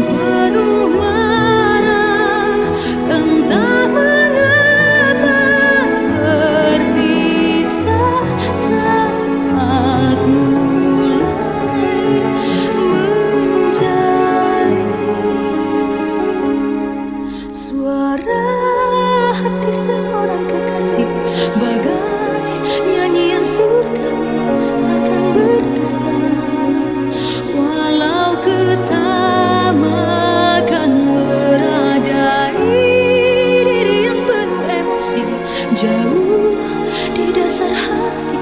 Bye. di dasar hati